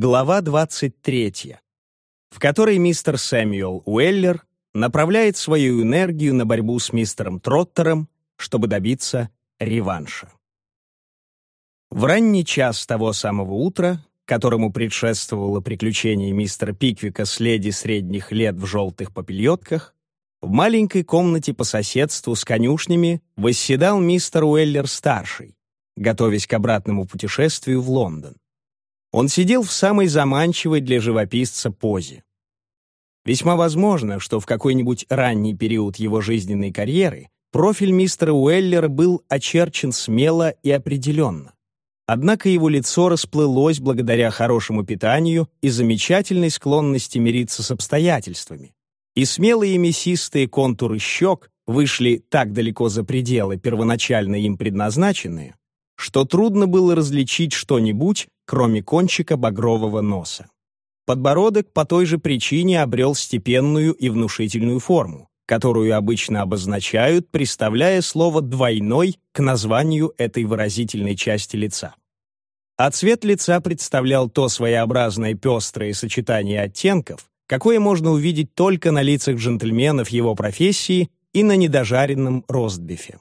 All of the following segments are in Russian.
Глава 23, в которой мистер Сэмюэл Уэллер направляет свою энергию на борьбу с мистером Троттером, чтобы добиться реванша. В ранний час того самого утра, которому предшествовало приключение мистера Пиквика с леди средних лет в желтых попельотках, в маленькой комнате по соседству с конюшнями восседал мистер Уэллер-старший, готовясь к обратному путешествию в Лондон. Он сидел в самой заманчивой для живописца позе. Весьма возможно, что в какой-нибудь ранний период его жизненной карьеры профиль мистера Уэллера был очерчен смело и определенно. Однако его лицо расплылось благодаря хорошему питанию и замечательной склонности мириться с обстоятельствами. И смелые мясистые контуры щек вышли так далеко за пределы, первоначально им предназначенные, что трудно было различить что-нибудь, кроме кончика багрового носа. Подбородок по той же причине обрел степенную и внушительную форму, которую обычно обозначают, приставляя слово «двойной» к названию этой выразительной части лица. А цвет лица представлял то своеобразное пестрое сочетание оттенков, какое можно увидеть только на лицах джентльменов его профессии и на недожаренном ростбифе.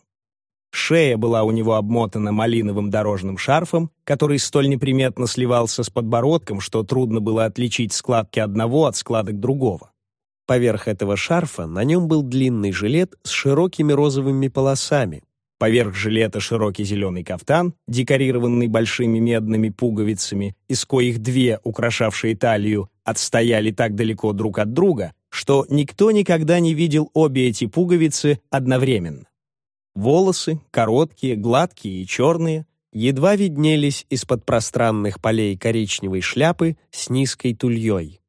Шея была у него обмотана малиновым дорожным шарфом, который столь неприметно сливался с подбородком, что трудно было отличить складки одного от складок другого. Поверх этого шарфа на нем был длинный жилет с широкими розовыми полосами. Поверх жилета широкий зеленый кафтан, декорированный большими медными пуговицами, из коих две, украшавшие талию, отстояли так далеко друг от друга, что никто никогда не видел обе эти пуговицы одновременно. Волосы, короткие, гладкие и черные, едва виднелись из-под пространных полей коричневой шляпы с низкой тульей.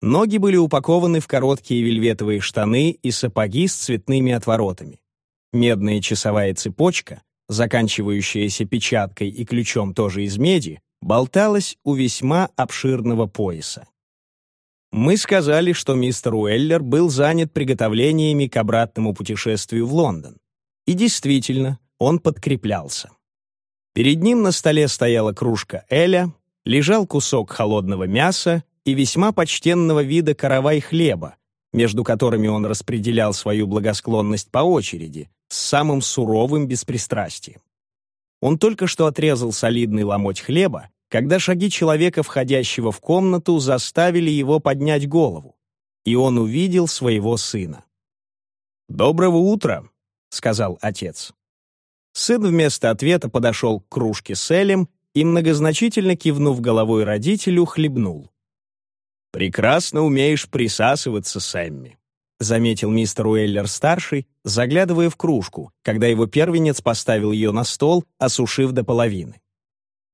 Ноги были упакованы в короткие вельветовые штаны и сапоги с цветными отворотами. Медная часовая цепочка, заканчивающаяся печаткой и ключом тоже из меди, болталась у весьма обширного пояса. Мы сказали, что мистер Уэллер был занят приготовлениями к обратному путешествию в Лондон. И действительно, он подкреплялся. Перед ним на столе стояла кружка Эля, лежал кусок холодного мяса и весьма почтенного вида каравай хлеба, между которыми он распределял свою благосклонность по очереди, с самым суровым беспристрастием. Он только что отрезал солидный ломоть хлеба, когда шаги человека, входящего в комнату, заставили его поднять голову, и он увидел своего сына. «Доброго утра!» Сказал отец. Сын вместо ответа подошел к кружке с Элем и, многозначительно кивнув головой родителю, хлебнул. «Прекрасно умеешь присасываться, Сэмми», — заметил мистер Уэллер-старший, заглядывая в кружку, когда его первенец поставил ее на стол, осушив до половины.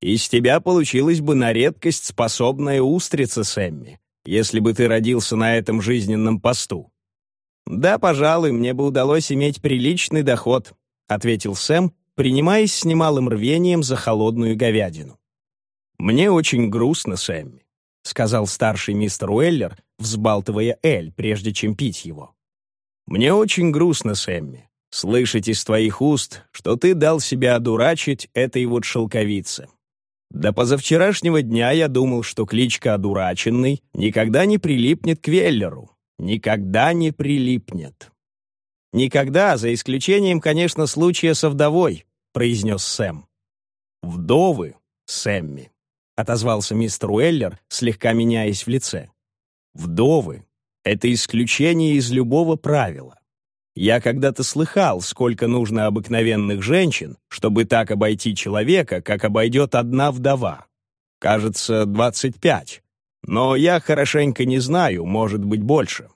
«Из тебя получилась бы на редкость способная устрица, Сэмми, если бы ты родился на этом жизненном посту. «Да, пожалуй, мне бы удалось иметь приличный доход», — ответил Сэм, принимаясь с немалым рвением за холодную говядину. «Мне очень грустно, Сэмми», — сказал старший мистер Уэллер, взбалтывая Эль, прежде чем пить его. «Мне очень грустно, Сэмми, слышать из твоих уст, что ты дал себя одурачить этой вот шелковице. До позавчерашнего дня я думал, что кличка «одураченный» никогда не прилипнет к Веллеру, никогда не прилипнет. «Никогда, за исключением, конечно, случая со вдовой», — произнес Сэм. «Вдовы, Сэмми», — отозвался мистер Уэллер, слегка меняясь в лице. «Вдовы — это исключение из любого правила. Я когда-то слыхал, сколько нужно обыкновенных женщин, чтобы так обойти человека, как обойдет одна вдова. Кажется, двадцать пять. Но я хорошенько не знаю, может быть, больше.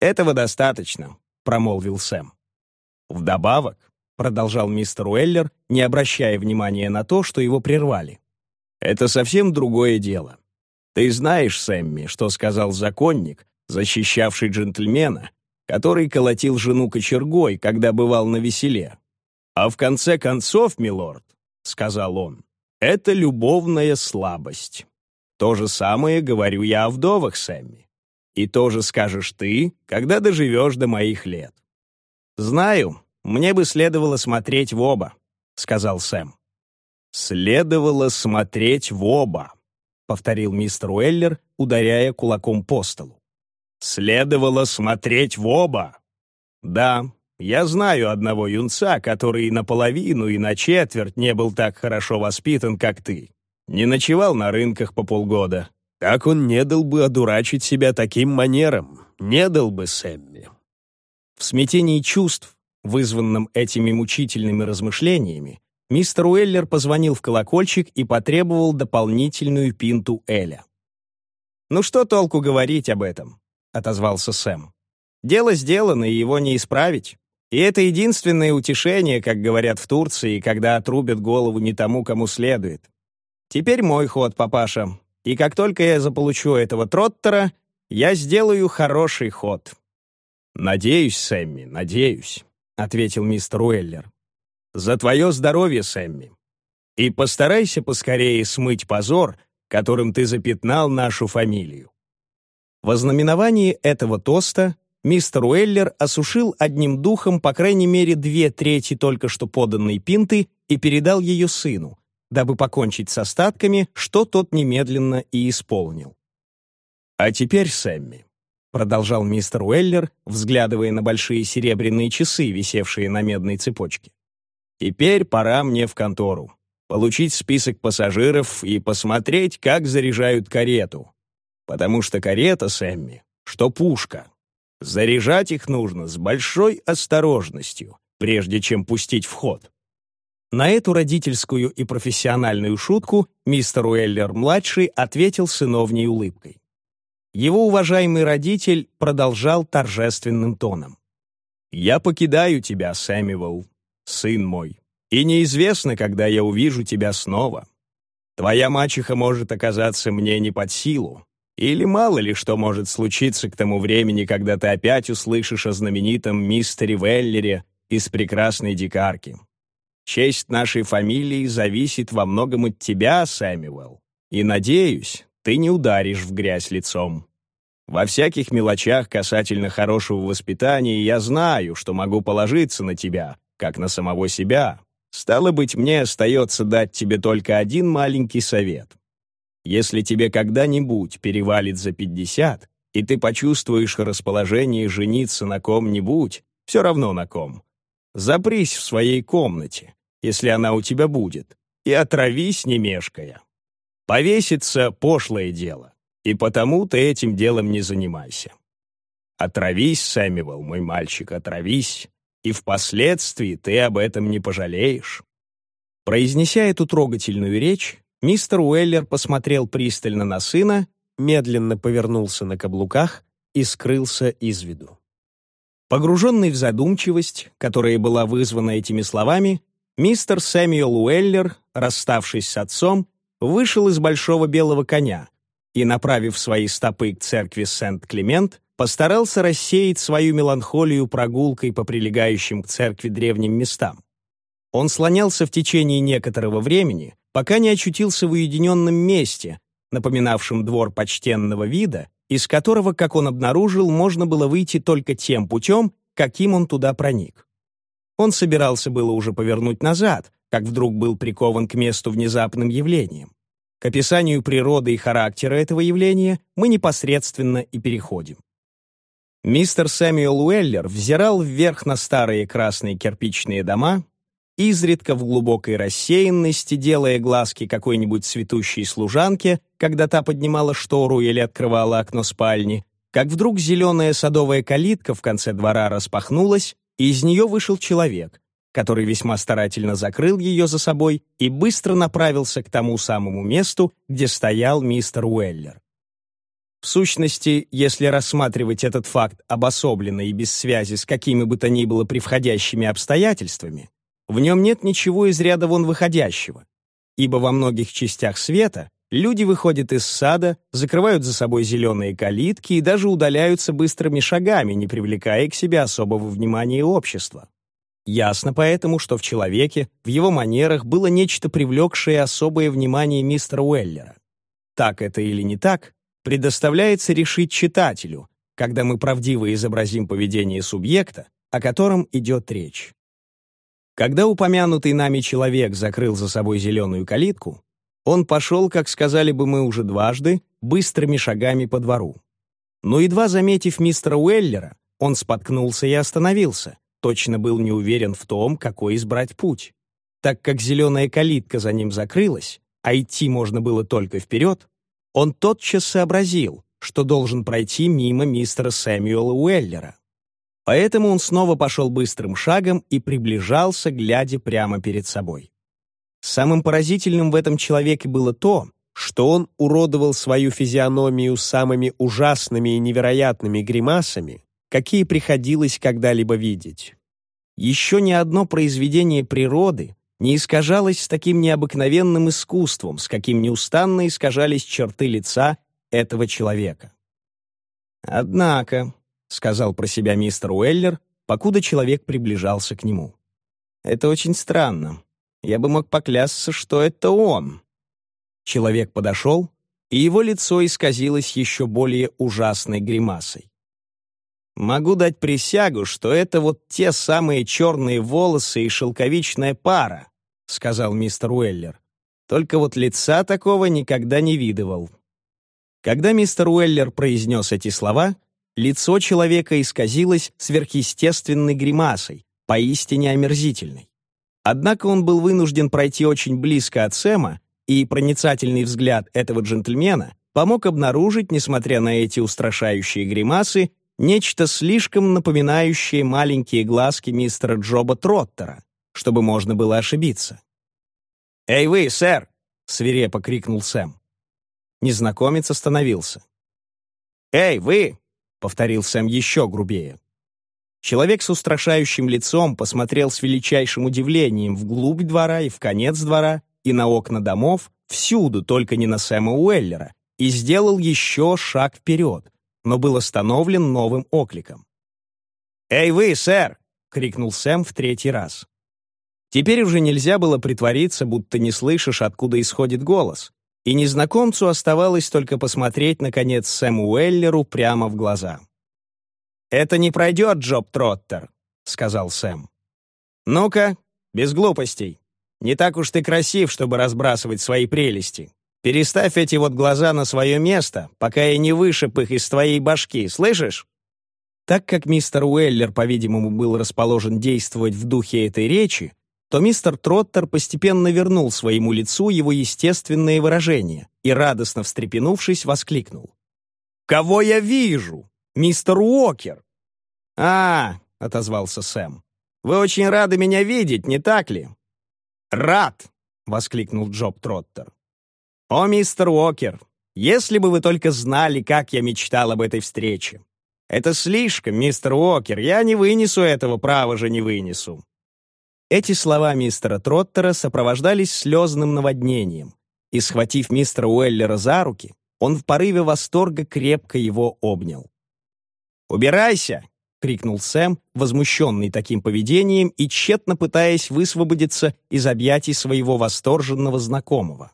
Этого достаточно, промолвил Сэм. Вдобавок, продолжал мистер Уэллер, не обращая внимания на то, что его прервали. Это совсем другое дело. Ты знаешь, Сэмми, что сказал законник, защищавший джентльмена, который колотил жену кочергой, когда бывал на веселе. А в конце концов, милорд, — сказал он, — это любовная слабость. То же самое говорю я о вдовах, Сэмми. И то же скажешь ты, когда доживешь до моих лет. «Знаю, мне бы следовало смотреть в оба», — сказал Сэм. «Следовало смотреть в оба», повторил мистер Уэллер, ударяя кулаком по столу. «Следовало смотреть в оба!» «Да, я знаю одного юнца, который наполовину и на четверть не был так хорошо воспитан, как ты. Не ночевал на рынках по полгода. Так он не дал бы одурачить себя таким манером. Не дал бы Сэмми». В смятении чувств, вызванном этими мучительными размышлениями, мистер Уэллер позвонил в колокольчик и потребовал дополнительную пинту Эля. «Ну что толку говорить об этом?» — отозвался Сэм. «Дело сделано, и его не исправить. И это единственное утешение, как говорят в Турции, когда отрубят голову не тому, кому следует. Теперь мой ход, папаша. И как только я заполучу этого Троттера, я сделаю хороший ход». «Надеюсь, Сэмми, надеюсь», — ответил мистер Уэллер. «За твое здоровье, Сэмми. И постарайся поскорее смыть позор, которым ты запятнал нашу фамилию». В ознаменовании этого тоста мистер Уэллер осушил одним духом по крайней мере две трети только что поданной пинты и передал ее сыну, дабы покончить с остатками, что тот немедленно и исполнил. «А теперь, Сэмми», — продолжал мистер Уэллер, взглядывая на большие серебряные часы, висевшие на медной цепочке. «Теперь пора мне в контору, получить список пассажиров и посмотреть, как заряжают карету. Потому что карета, Сэмми, что пушка. Заряжать их нужно с большой осторожностью, прежде чем пустить в ход. На эту родительскую и профессиональную шутку мистер Уэллер-младший ответил сыновней улыбкой. Его уважаемый родитель продолжал торжественным тоном. «Я покидаю тебя, Сэмюэл, сын мой, и неизвестно, когда я увижу тебя снова. Твоя мачеха может оказаться мне не под силу, или мало ли что может случиться к тому времени, когда ты опять услышишь о знаменитом мистере Веллере из прекрасной дикарки. Честь нашей фамилии зависит во многом от тебя, Сэмюэл, и, надеюсь, ты не ударишь в грязь лицом. Во всяких мелочах касательно хорошего воспитания я знаю, что могу положиться на тебя, как на самого себя. Стало быть, мне остается дать тебе только один маленький совет. Если тебе когда-нибудь перевалит за пятьдесят, и ты почувствуешь расположение жениться на ком-нибудь, все равно на ком, запрись в своей комнате, если она у тебя будет, и отравись, не мешкая. Повеситься — пошлое дело, и потому ты этим делом не занимайся. Отравись, Сэмюэл, мой мальчик, отравись, и впоследствии ты об этом не пожалеешь. Произнеся эту трогательную речь, Мистер Уэллер посмотрел пристально на сына, медленно повернулся на каблуках и скрылся из виду. Погруженный в задумчивость, которая была вызвана этими словами, мистер Сэмюэл Уэллер, расставшись с отцом, вышел из большого белого коня и, направив свои стопы к церкви Сент-Климент, постарался рассеять свою меланхолию прогулкой по прилегающим к церкви древним местам. Он слонялся в течение некоторого времени, пока не очутился в уединенном месте, напоминавшем двор почтенного вида, из которого, как он обнаружил, можно было выйти только тем путем, каким он туда проник. Он собирался было уже повернуть назад, как вдруг был прикован к месту внезапным явлением. К описанию природы и характера этого явления мы непосредственно и переходим. Мистер Сэмюэл Уэллер взирал вверх на старые красные кирпичные дома, изредка в глубокой рассеянности, делая глазки какой-нибудь цветущей служанке, когда та поднимала штору или открывала окно спальни, как вдруг зеленая садовая калитка в конце двора распахнулась, из нее вышел человек, который весьма старательно закрыл ее за собой и быстро направился к тому самому месту, где стоял мистер Уэллер. В сущности, если рассматривать этот факт обособленно и без связи с какими бы то ни было превходящими обстоятельствами, в нем нет ничего из ряда вон выходящего, ибо во многих частях света люди выходят из сада, закрывают за собой зеленые калитки и даже удаляются быстрыми шагами, не привлекая к себе особого внимания общества. Ясно поэтому, что в человеке, в его манерах было нечто привлекшее особое внимание мистера Уэллера. Так это или не так, предоставляется решить читателю, когда мы правдиво изобразим поведение субъекта, о котором идет речь. Когда упомянутый нами человек закрыл за собой зеленую калитку, Он пошел, как сказали бы мы уже дважды, быстрыми шагами по двору. Но едва заметив мистера Уэллера, он споткнулся и остановился, точно был не уверен в том, какой избрать путь. Так как зеленая калитка за ним закрылась, а идти можно было только вперед, он тотчас сообразил, что должен пройти мимо мистера Сэмюэла Уэллера. Поэтому он снова пошел быстрым шагом и приближался, глядя прямо перед собой. Самым поразительным в этом человеке было то, что он уродовал свою физиономию самыми ужасными и невероятными гримасами, какие приходилось когда-либо видеть. Еще ни одно произведение природы не искажалось с таким необыкновенным искусством, с каким неустанно искажались черты лица этого человека. «Однако», — сказал про себя мистер Уэллер, покуда человек приближался к нему. «Это очень странно. Я бы мог поклясться, что это он». Человек подошел, и его лицо исказилось еще более ужасной гримасой. Могу дать присягу, что это вот те самые черные волосы и шелковичная пара, сказал мистер Уэллер. Только вот лица такого никогда не видывал. Когда мистер Уэллер произнес эти слова, лицо человека исказилось сверхъестественной гримасой, поистине омерзительной. Однако он был вынужден пройти очень близко от Сэма, и проницательный взгляд этого джентльмена помог обнаружить, несмотря на эти устрашающие гримасы, нечто слишком напоминающее маленькие глазки мистера Джоба Троттера, чтобы можно было ошибиться. «Эй вы, сэр!» — свирепо крикнул Сэм. Незнакомец остановился. «Эй, вы!» — повторил Сэм еще грубее. Человек с устрашающим лицом посмотрел с величайшим удивлением вглубь двора и в конец двора, и на окна домов, всюду, только не на Сэма Уэллера, и сделал еще шаг вперед, но был остановлен новым окликом. «Эй вы, сэр!» — крикнул Сэм в третий раз. Теперь уже нельзя было притвориться, будто не слышишь, откуда исходит голос, и незнакомцу оставалось только посмотреть, наконец, Сэму Уэллеру прямо в глаза. «Это не пройдет, Джоб Троттер», — сказал Сэм. «Ну-ка, без глупостей. Не так уж ты красив, чтобы разбрасывать свои прелести. Переставь эти вот глаза на свое место, пока я не вышиб их из твоей башки, слышишь?» Так как мистер Уэллер, по-видимому, был расположен действовать в духе этой речи, то мистер Троттер постепенно вернул своему лицу его естественные выражения и, радостно встрепенувшись, воскликнул. «Кого я вижу? Мистер Уокер!» «А, — отозвался Сэм, — вы очень рады меня видеть, не так ли?» «Рад!» — воскликнул Джоб Троттер. «О, мистер Уокер, если бы вы только знали, как я мечтал об этой встрече! Это слишком, мистер Уокер, я не вынесу этого, право же не вынесу!» Эти слова мистера Троттера сопровождались слезным наводнением, и, схватив мистера Уэллера за руки, он в порыве восторга крепко его обнял. «Убирайся!» — крикнул Сэм, возмущенный таким поведением и тщетно пытаясь высвободиться из объятий своего восторженного знакомого.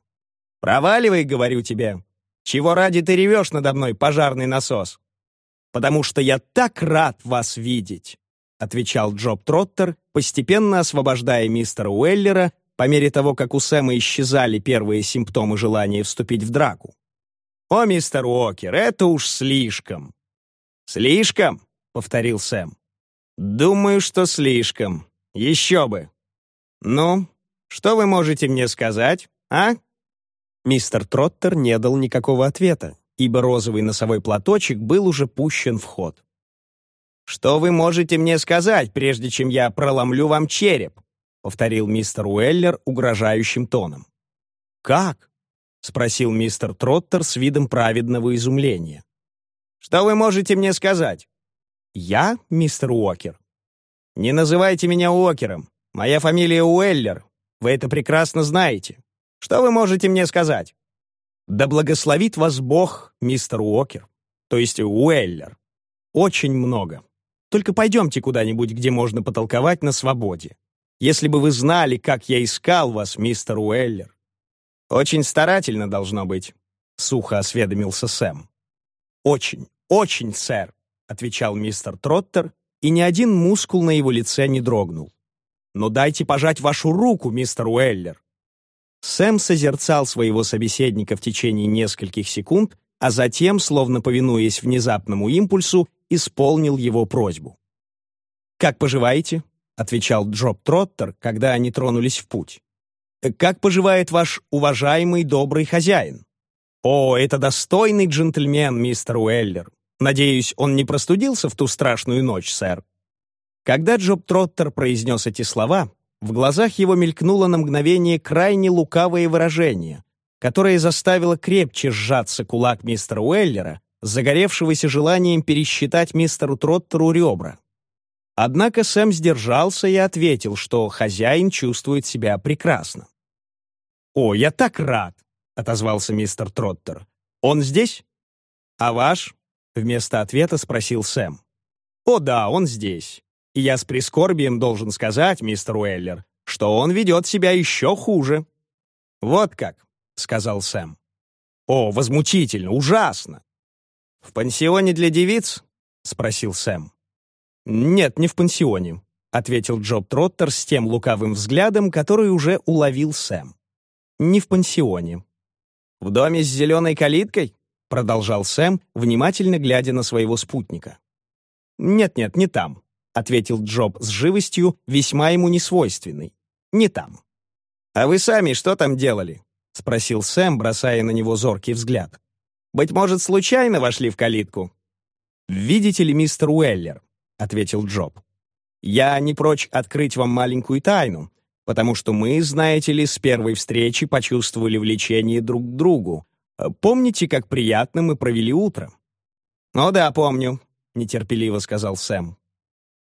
«Проваливай, говорю тебе. Чего ради ты ревешь надо мной, пожарный насос?» «Потому что я так рад вас видеть», — отвечал Джоб Троттер, постепенно освобождая мистера Уэллера по мере того, как у Сэма исчезали первые симптомы желания вступить в драку. «О, мистер Уокер, это уж слишком!» «Слишком?» — повторил Сэм. «Думаю, что слишком. Еще бы. Ну, что вы можете мне сказать, а?» Мистер Троттер не дал никакого ответа, ибо розовый носовой платочек был уже пущен в ход. «Что вы можете мне сказать, прежде чем я проломлю вам череп?» — повторил мистер Уэллер угрожающим тоном. «Как?» — спросил мистер Троттер с видом праведного изумления. «Что вы можете мне сказать?» «Я, мистер Уокер?» «Не называйте меня Уокером. Моя фамилия Уэллер. Вы это прекрасно знаете. Что вы можете мне сказать?» «Да благословит вас Бог, мистер Уокер, то есть Уэллер. Очень много. Только пойдемте куда-нибудь, где можно потолковать на свободе. Если бы вы знали, как я искал вас, мистер Уэллер». «Очень старательно должно быть», — сухо осведомился Сэм. «Очень, очень, сэр», — отвечал мистер Троттер, и ни один мускул на его лице не дрогнул. «Но дайте пожать вашу руку, мистер Уэллер. Сэм созерцал своего собеседника в течение нескольких секунд, а затем, словно повинуясь внезапному импульсу, исполнил его просьбу. «Как поживаете?» — отвечал Джоб Троттер, когда они тронулись в путь. «Как поживает ваш уважаемый добрый хозяин?» «О, это достойный джентльмен, мистер Уэллер. Надеюсь, он не простудился в ту страшную ночь, сэр?» Когда Джоб Троттер произнес эти слова, в глазах его мелькнуло на мгновение крайне лукавое выражение, которое заставило крепче сжаться кулак мистера Уэллера, загоревшегося желанием пересчитать мистеру Троттеру ребра. Однако Сэм сдержался и ответил, что хозяин чувствует себя прекрасно. «О, я так рад!» — отозвался мистер Троттер. «Он здесь?» «А ваш?» — вместо ответа спросил Сэм. «О да, он здесь. И я с прискорбием должен сказать, мистер Уэллер, что он ведет себя еще хуже». «Вот как», — сказал Сэм. «О, возмутительно, ужасно!» «В пансионе для девиц?» — спросил Сэм. «Нет, не в пансионе», — ответил Джоб Троттер с тем лукавым взглядом, который уже уловил Сэм. «Не в пансионе». «В доме с зеленой калиткой?» — продолжал Сэм, внимательно глядя на своего спутника. «Нет-нет, не там», — ответил Джоб с живостью, весьма ему несвойственной. «Не там». «А вы сами что там делали?» — спросил Сэм, бросая на него зоркий взгляд. «Быть может, случайно вошли в калитку?» «Видите ли, мистер Уэллер, — ответил Джоб. «Я не прочь открыть вам маленькую тайну, потому что мы, знаете ли, с первой встречи почувствовали влечение друг к другу. Помните, как приятно мы провели утро?» «Ну да, помню», — нетерпеливо сказал Сэм.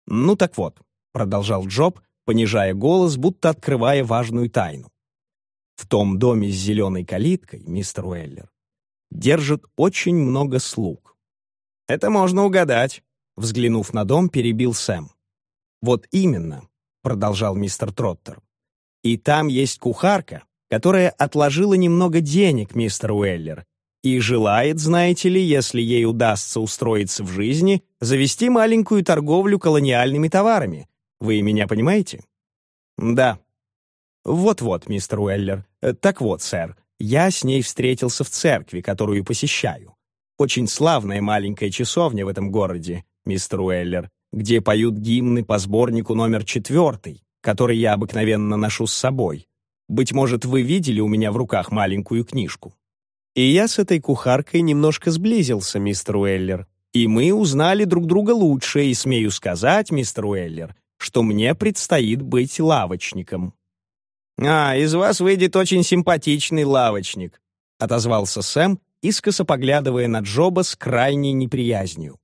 «Ну так вот», — продолжал Джоб, понижая голос, будто открывая важную тайну. «В том доме с зеленой калиткой, мистер Уэллер, держит очень много слуг». «Это можно угадать», Взглянув на дом, перебил Сэм. «Вот именно», — продолжал мистер Троттер. «И там есть кухарка, которая отложила немного денег, мистер Уэллер, и желает, знаете ли, если ей удастся устроиться в жизни, завести маленькую торговлю колониальными товарами. Вы меня понимаете?» «Да». «Вот-вот, мистер Уэллер. Так вот, сэр, я с ней встретился в церкви, которую посещаю. Очень славная маленькая часовня в этом городе, мистер Уэллер, где поют гимны по сборнику номер четвертый, который я обыкновенно ношу с собой. Быть может, вы видели у меня в руках маленькую книжку. И я с этой кухаркой немножко сблизился, мистер Уэллер. И мы узнали друг друга лучше, и смею сказать, мистер Уэллер, что мне предстоит быть лавочником». «А, из вас выйдет очень симпатичный лавочник», — отозвался Сэм, искоса поглядывая на Джоба с крайней неприязнью.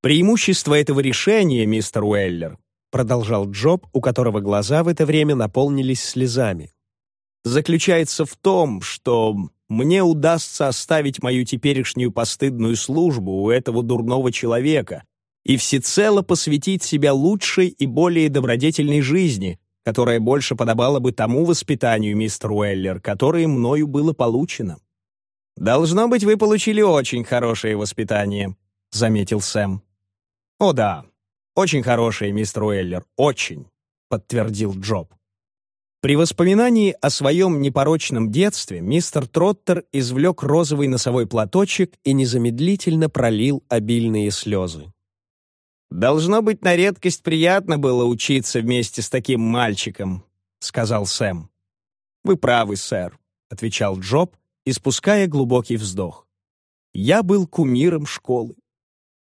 «Преимущество этого решения, мистер Уэллер», продолжал Джоб, у которого глаза в это время наполнились слезами, заключается в том, что мне удастся оставить мою теперешнюю постыдную службу у этого дурного человека и всецело посвятить себя лучшей и более добродетельной жизни, которая больше подобала бы тому воспитанию, мистер Уэллер, которое мною было получено. «Должно быть, вы получили очень хорошее воспитание», — заметил Сэм. «О да, очень хороший, мистер Уэллер, очень», — подтвердил Джоб. При воспоминании о своем непорочном детстве мистер Троттер извлек розовый носовой платочек и незамедлительно пролил обильные слезы. «Должно быть, на редкость приятно было учиться вместе с таким мальчиком», — сказал Сэм. «Вы правы, сэр», — отвечал Джоб, испуская глубокий вздох. «Я был кумиром школы».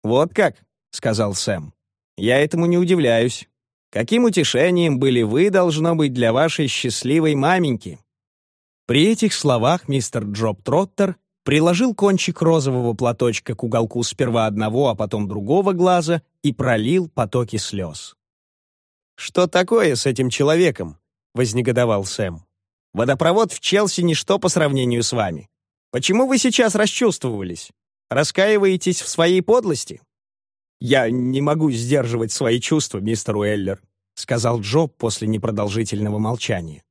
«Вот как?» — сказал Сэм. «Я этому не удивляюсь. Каким утешением были вы, должно быть, для вашей счастливой маменьки?» При этих словах мистер Джоб Троттер приложил кончик розового платочка к уголку сперва одного, а потом другого глаза и пролил потоки слез. «Что такое с этим человеком?» — вознегодовал Сэм. «Водопровод в Челси — ничто по сравнению с вами. Почему вы сейчас расчувствовались? Раскаиваетесь в своей подлости?» «Я не могу сдерживать свои чувства, мистер Уэллер», сказал Джоб после непродолжительного молчания.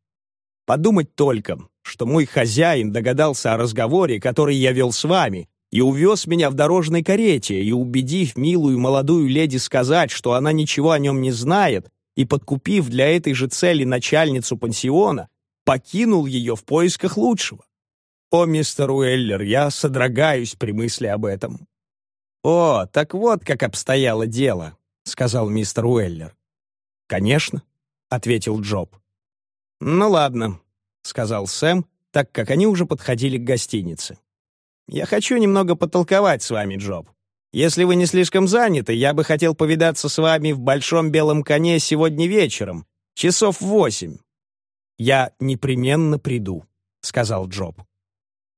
«Подумать только, что мой хозяин догадался о разговоре, который я вел с вами, и увез меня в дорожной карете, и, убедив милую молодую леди сказать, что она ничего о нем не знает, и подкупив для этой же цели начальницу пансиона, покинул ее в поисках лучшего. О, мистер Уэллер, я содрогаюсь при мысли об этом. «О, так вот как обстояло дело», — сказал мистер Уэллер. «Конечно», — ответил Джоб. «Ну ладно», — сказал Сэм, так как они уже подходили к гостинице. «Я хочу немного потолковать с вами, Джоб. Если вы не слишком заняты, я бы хотел повидаться с вами в Большом Белом Коне сегодня вечером, часов восемь». «Я непременно приду», — сказал Джоб.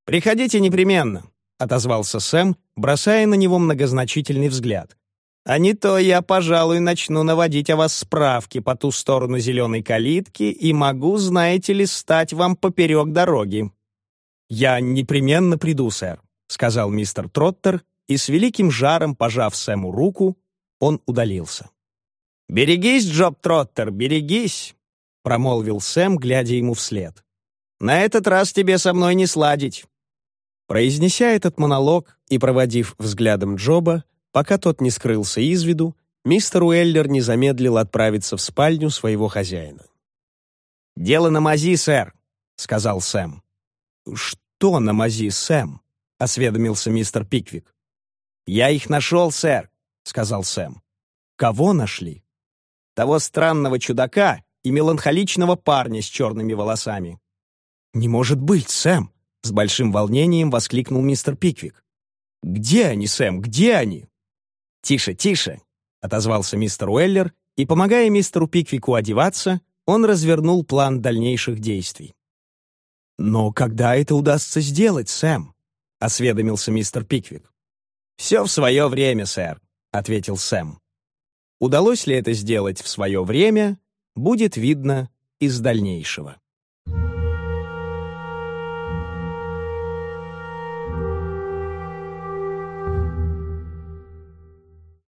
«Приходите непременно», — отозвался Сэм, бросая на него многозначительный взгляд. «А не то я, пожалуй, начну наводить о вас справки по ту сторону зеленой калитки и могу, знаете ли, стать вам поперек дороги». «Я непременно приду, сэр», — сказал мистер Троттер, и с великим жаром, пожав Сэму руку, он удалился. «Берегись, Джоб Троттер, берегись!» — промолвил Сэм, глядя ему вслед. «На этот раз тебе со мной не сладить. Произнеся этот монолог и проводив взглядом Джоба, пока тот не скрылся из виду, мистер Уэллер не замедлил отправиться в спальню своего хозяина. «Дело на мази, сэр», — сказал Сэм. «Что на мази, Сэм?» — осведомился мистер Пиквик. «Я их нашел, сэр», — сказал Сэм. «Кого нашли?» «Того странного чудака и меланхоличного парня с черными волосами». «Не может быть, Сэм!» С большим волнением воскликнул мистер Пиквик. «Где они, Сэм, где они?» «Тише, тише!» — отозвался мистер Уэллер, и, помогая мистеру Пиквику одеваться, он развернул план дальнейших действий. «Но когда это удастся сделать, Сэм?» — осведомился мистер Пиквик. «Все в свое время, сэр», — ответил Сэм. Удалось ли это сделать в свое время, будет видно из дальнейшего.